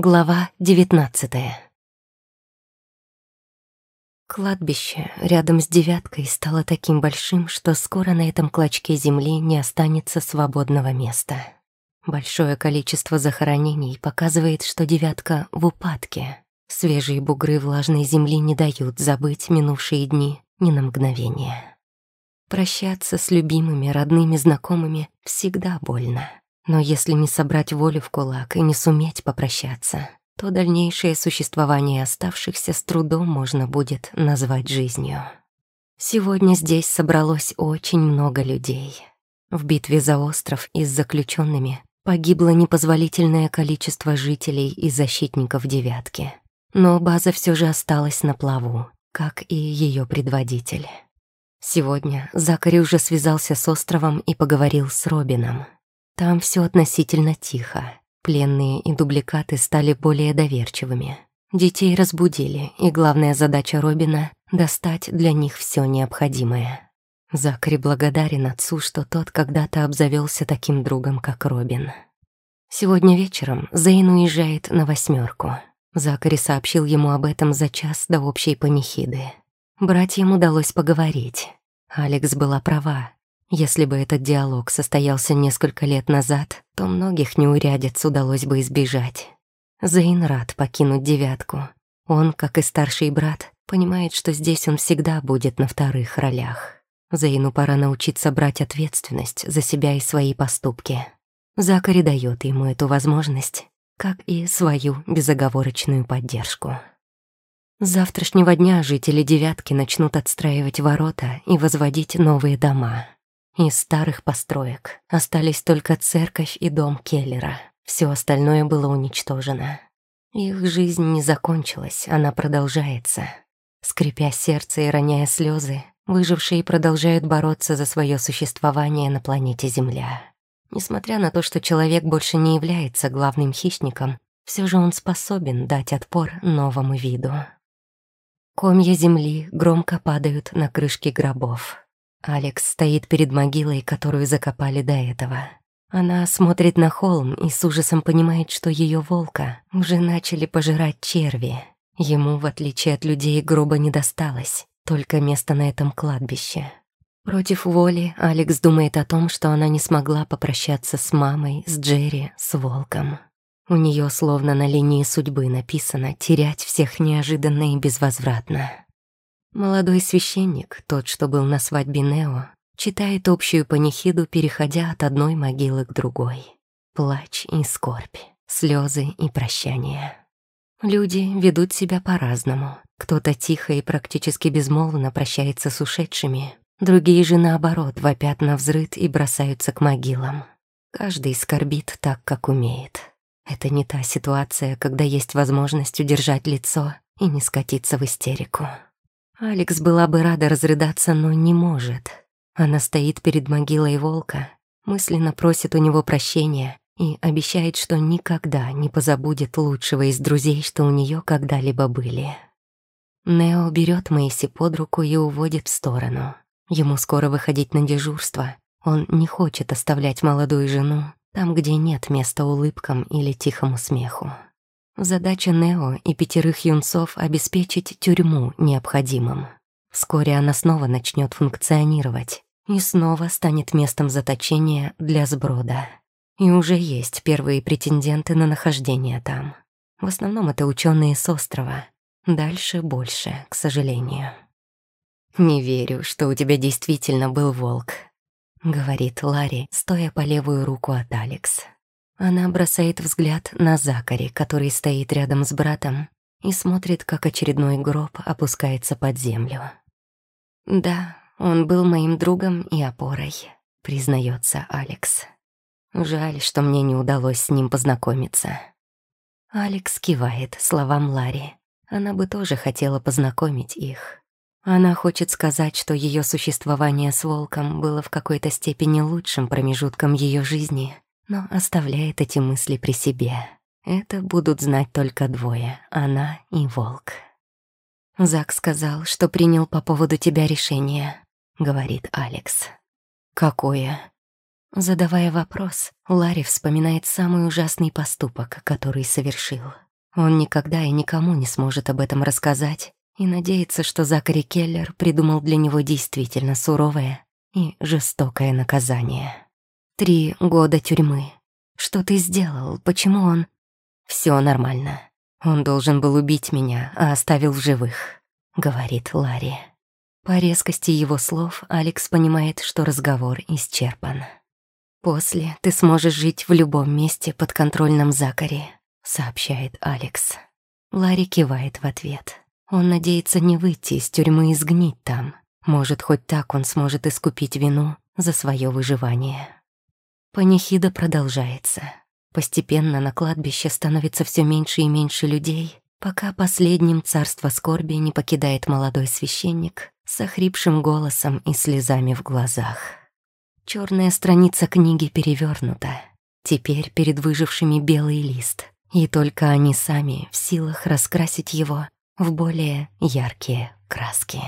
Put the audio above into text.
Глава девятнадцатая Кладбище рядом с девяткой стало таким большим, что скоро на этом клочке земли не останется свободного места. Большое количество захоронений показывает, что девятка в упадке. Свежие бугры влажной земли не дают забыть минувшие дни ни на мгновение. Прощаться с любимыми, родными, знакомыми всегда больно. Но если не собрать волю в кулак и не суметь попрощаться, то дальнейшее существование оставшихся с трудом можно будет назвать жизнью. Сегодня здесь собралось очень много людей. В битве за остров и с заключенными погибло непозволительное количество жителей и защитников «девятки». Но база все же осталась на плаву, как и ее предводитель. Сегодня Закари уже связался с островом и поговорил с Робином. Там все относительно тихо. Пленные и дубликаты стали более доверчивыми. Детей разбудили, и главная задача Робина — достать для них все необходимое. Закари благодарен отцу, что тот когда-то обзавелся таким другом, как Робин. Сегодня вечером Зейн уезжает на восьмерку. Закари сообщил ему об этом за час до общей панихиды. Братьям удалось поговорить. Алекс была права. Если бы этот диалог состоялся несколько лет назад, то многих неурядиц удалось бы избежать. Зейн рад покинуть девятку. Он, как и старший брат, понимает, что здесь он всегда будет на вторых ролях. Зейну пора научиться брать ответственность за себя и свои поступки. Закари дает ему эту возможность, как и свою безоговорочную поддержку. С завтрашнего дня жители девятки начнут отстраивать ворота и возводить новые дома. Из старых построек остались только церковь и дом Келлера. Все остальное было уничтожено. Их жизнь не закончилась, она продолжается. Скрипя сердце и роняя слезы, выжившие продолжают бороться за свое существование на планете Земля. Несмотря на то, что человек больше не является главным хищником, все же он способен дать отпор новому виду. Комья земли громко падают на крышки гробов. Алекс стоит перед могилой, которую закопали до этого. Она смотрит на холм и с ужасом понимает, что ее волка уже начали пожирать черви. Ему, в отличие от людей, гроба не досталось, только место на этом кладбище. Против воли Алекс думает о том, что она не смогла попрощаться с мамой, с Джерри, с волком. У нее словно на линии судьбы написано «терять всех неожиданно и безвозвратно». Молодой священник, тот, что был на свадьбе Нео, читает общую панихиду, переходя от одной могилы к другой. Плач и скорбь, слезы и прощание. Люди ведут себя по-разному. Кто-то тихо и практически безмолвно прощается с ушедшими, другие же, наоборот, вопят на взрыд и бросаются к могилам. Каждый скорбит так, как умеет. Это не та ситуация, когда есть возможность удержать лицо и не скатиться в истерику. Алекс была бы рада разрыдаться, но не может. Она стоит перед могилой волка, мысленно просит у него прощения и обещает, что никогда не позабудет лучшего из друзей, что у нее когда-либо были. Нео берет Мэйси под руку и уводит в сторону. Ему скоро выходить на дежурство. Он не хочет оставлять молодую жену там, где нет места улыбкам или тихому смеху. Задача Нео и пятерых юнцов — обеспечить тюрьму необходимым. Вскоре она снова начнет функционировать и снова станет местом заточения для сброда. И уже есть первые претенденты на нахождение там. В основном это ученые с острова. Дальше больше, к сожалению. «Не верю, что у тебя действительно был волк», — говорит Ларри, стоя по левую руку от Алекс. Она бросает взгляд на Закари, который стоит рядом с братом, и смотрит, как очередной гроб опускается под землю. «Да, он был моим другом и опорой», — признается Алекс. «Жаль, что мне не удалось с ним познакомиться». Алекс кивает словам Ларри. Она бы тоже хотела познакомить их. Она хочет сказать, что ее существование с волком было в какой-то степени лучшим промежутком ее жизни, но оставляет эти мысли при себе. Это будут знать только двое — она и волк. «Зак сказал, что принял по поводу тебя решение», — говорит Алекс. «Какое?» Задавая вопрос, Ларри вспоминает самый ужасный поступок, который совершил. Он никогда и никому не сможет об этом рассказать и надеется, что Закари Келлер придумал для него действительно суровое и жестокое наказание. Три года тюрьмы. Что ты сделал? Почему он... Все нормально. Он должен был убить меня, а оставил в живых, говорит Ларри. По резкости его слов Алекс понимает, что разговор исчерпан. «После ты сможешь жить в любом месте под контрольным Закари», — сообщает Алекс. Ларри кивает в ответ. Он надеется не выйти из тюрьмы и сгнить там. Может, хоть так он сможет искупить вину за свое выживание. Панихида продолжается. Постепенно на кладбище становится все меньше и меньше людей, пока последним царство скорби не покидает молодой священник с охрипшим голосом и слезами в глазах. Черная страница книги перевернута. Теперь перед выжившими белый лист, и только они сами в силах раскрасить его в более яркие краски.